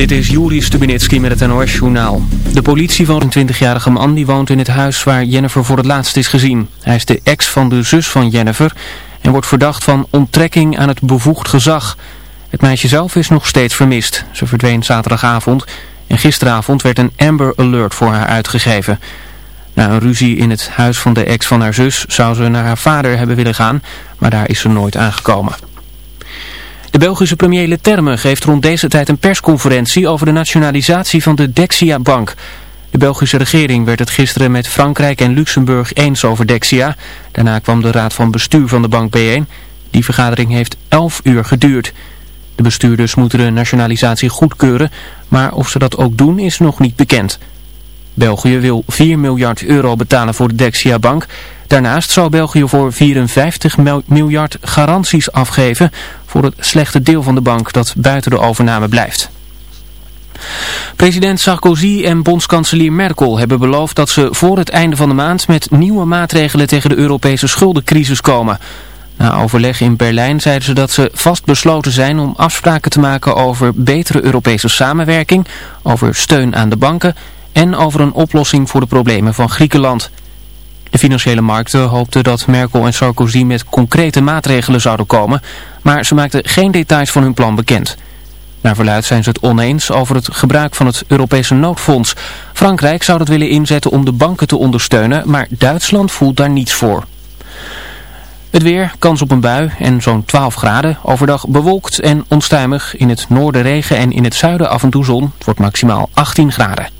Dit is Juri Stubinitski met het NOS-journaal. De politie van een 20-jarige man die woont in het huis waar Jennifer voor het laatst is gezien. Hij is de ex van de zus van Jennifer en wordt verdacht van onttrekking aan het bevoegd gezag. Het meisje zelf is nog steeds vermist. Ze verdween zaterdagavond en gisteravond werd een Amber Alert voor haar uitgegeven. Na een ruzie in het huis van de ex van haar zus zou ze naar haar vader hebben willen gaan, maar daar is ze nooit aangekomen. De Belgische premier Leterme geeft rond deze tijd een persconferentie over de nationalisatie van de Dexia-bank. De Belgische regering werd het gisteren met Frankrijk en Luxemburg eens over Dexia. Daarna kwam de raad van bestuur van de bank bijeen. Die vergadering heeft 11 uur geduurd. De bestuurders moeten de nationalisatie goedkeuren, maar of ze dat ook doen is nog niet bekend. België wil 4 miljard euro betalen voor de Dexia-bank. Daarnaast zou België voor 54 miljard garanties afgeven voor het slechte deel van de bank dat buiten de overname blijft. President Sarkozy en bondskanselier Merkel hebben beloofd dat ze voor het einde van de maand met nieuwe maatregelen tegen de Europese schuldencrisis komen. Na overleg in Berlijn zeiden ze dat ze vastbesloten zijn om afspraken te maken over betere Europese samenwerking, over steun aan de banken en over een oplossing voor de problemen van Griekenland. De financiële markten hoopten dat Merkel en Sarkozy met concrete maatregelen zouden komen, maar ze maakten geen details van hun plan bekend. Naar verluid zijn ze het oneens over het gebruik van het Europese noodfonds. Frankrijk zou dat willen inzetten om de banken te ondersteunen, maar Duitsland voelt daar niets voor. Het weer, kans op een bui en zo'n 12 graden. Overdag bewolkt en onstuimig. In het noorden regen en in het zuiden af en toe zon. Het wordt maximaal 18 graden.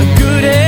a good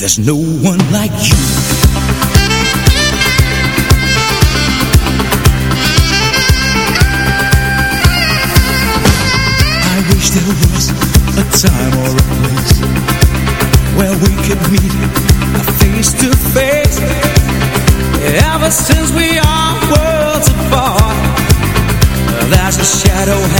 There's no one like you. I wish there was a time or a place where we could meet face to face. Ever since we are worlds apart, there's a shadow.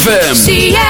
ZFM.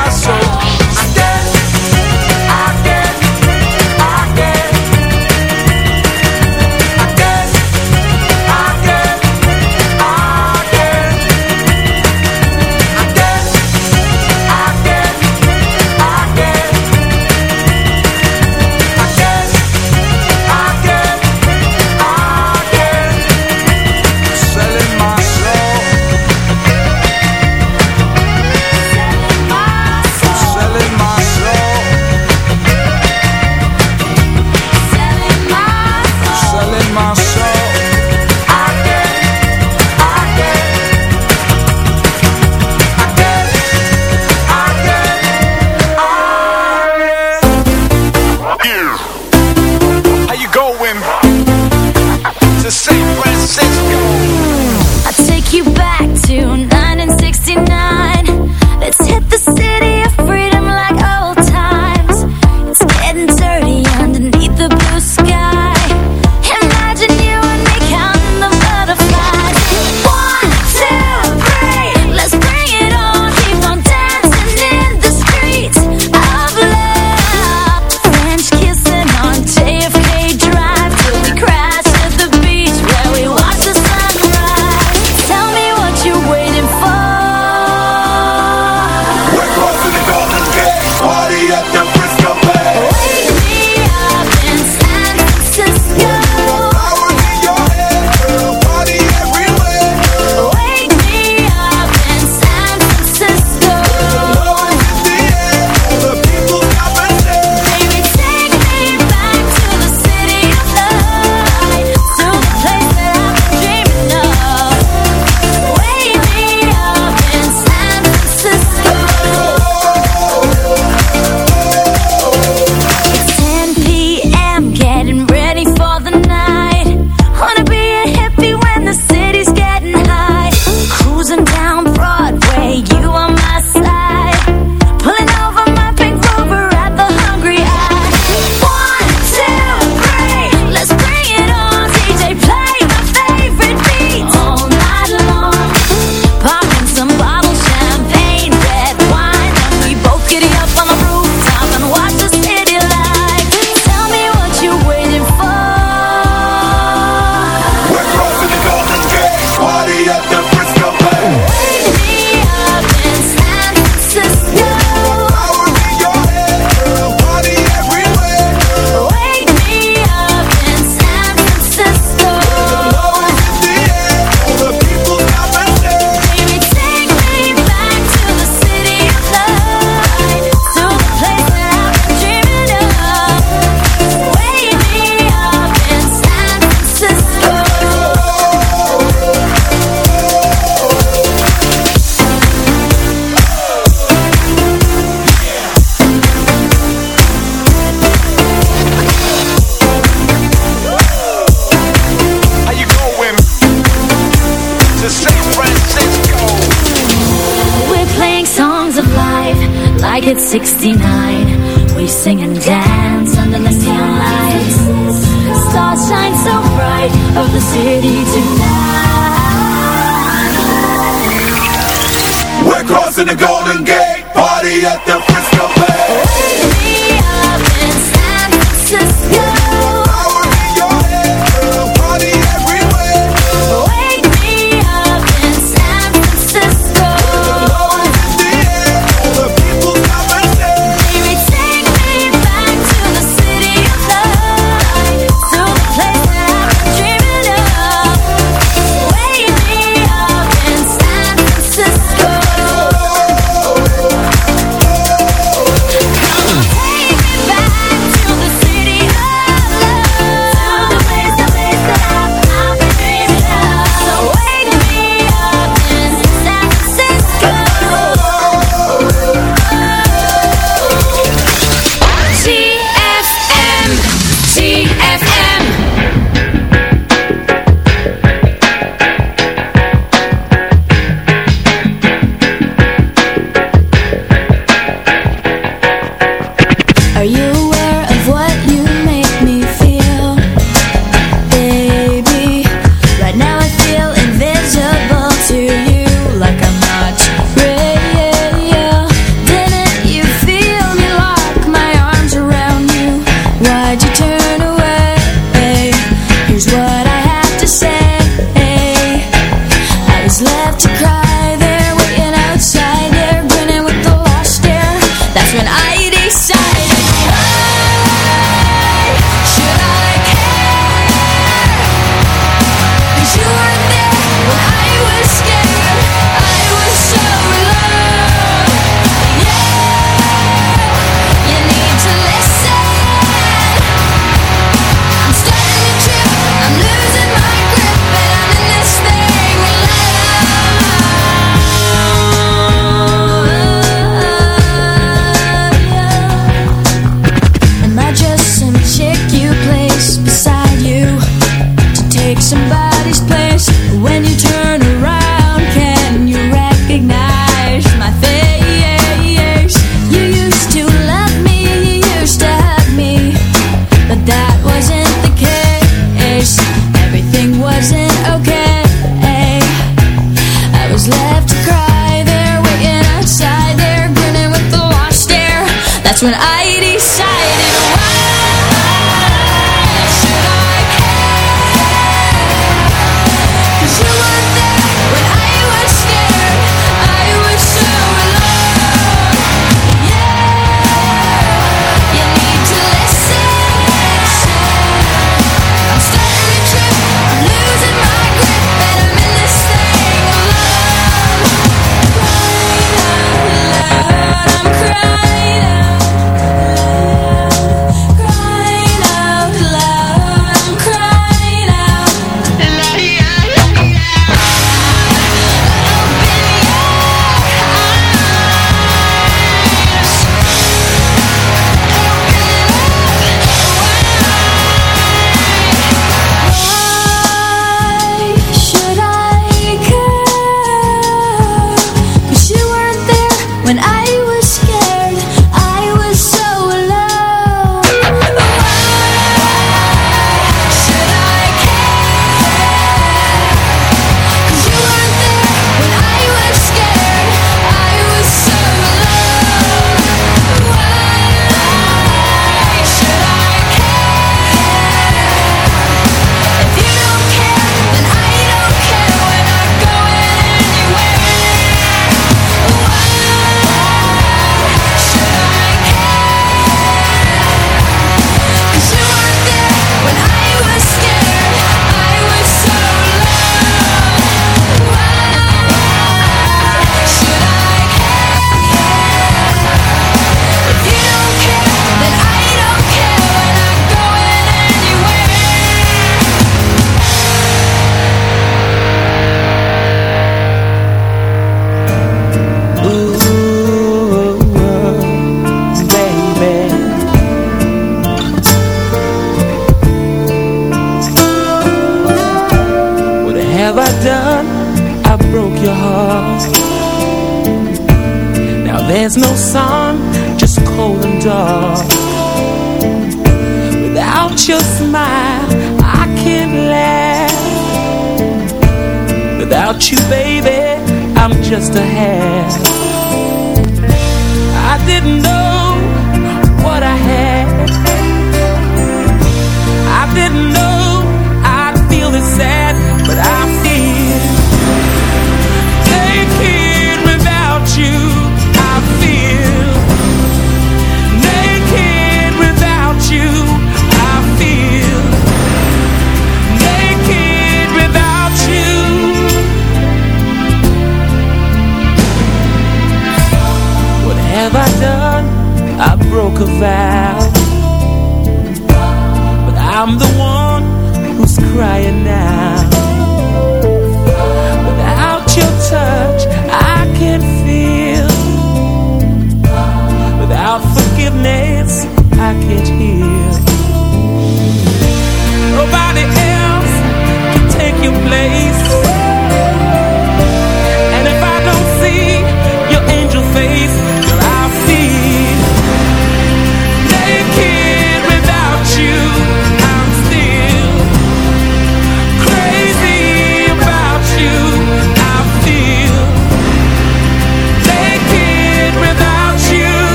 when I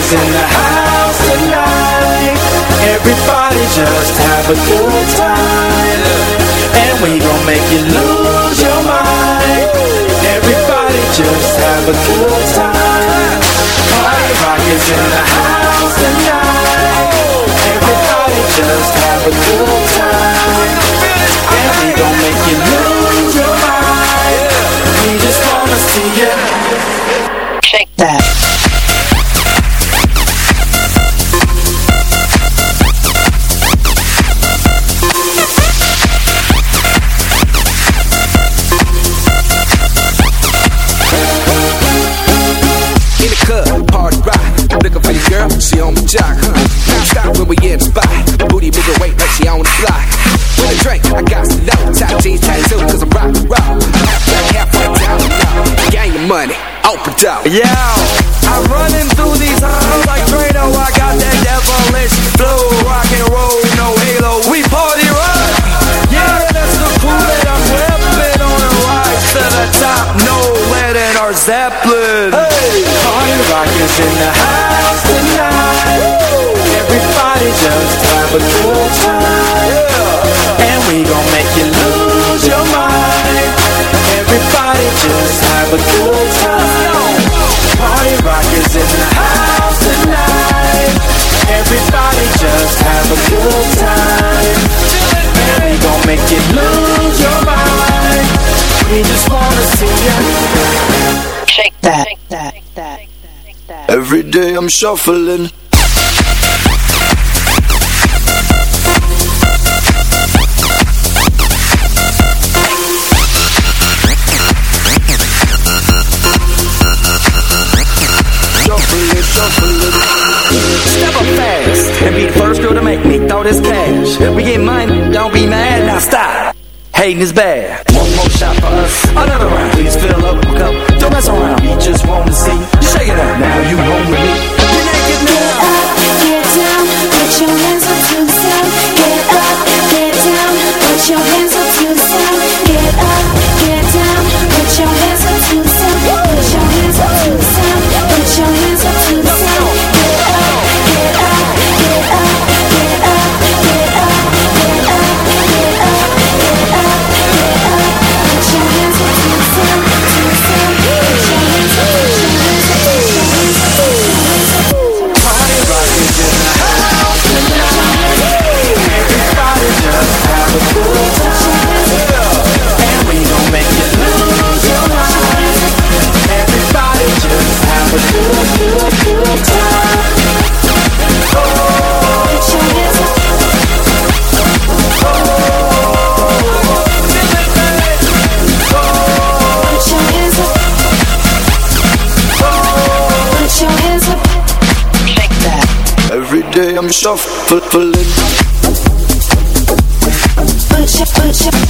is in the house tonight Everybody just have a good time. And we gon' make you lose your mind. Everybody just have a good time. Party Rock is in the house tonight Everybody just have a good time. And we gon' make you money, open up. Yeah, I'm running through these halls like Drano. I got that devilish flow, rock and roll, no halo. We party rock. Yeah, that's the cool that I'm repping on a rise to the top. No lead in our Zeppelin. Hey, party rock is in the house tonight. Everybody just have a good time. Make you lose your mind. We just wanna see you shake that. Every day I'm shuffling. Shuffling, shuffling. Step up fast and be the first girl to make me throw this cash. We get money, don't be mad, now stop. Hating is bad. One more shot for us, another round. Please fill up a cup, don't mess around. We just wanna see you shake it up. Now you home with me. You're naked now. Get down, put your shuffle it. Push it.